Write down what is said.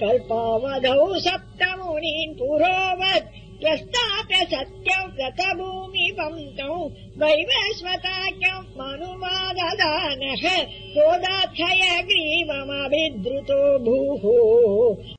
कल्पावधौ सप्तमुनीन् पुरोवत् त्वस्ताप्य सत्यव्रतभूमिपन्तौ वैवस्वताख्यम् मनुमाददानः कोदार्थयग्रीवमभिद्रुतो भूः।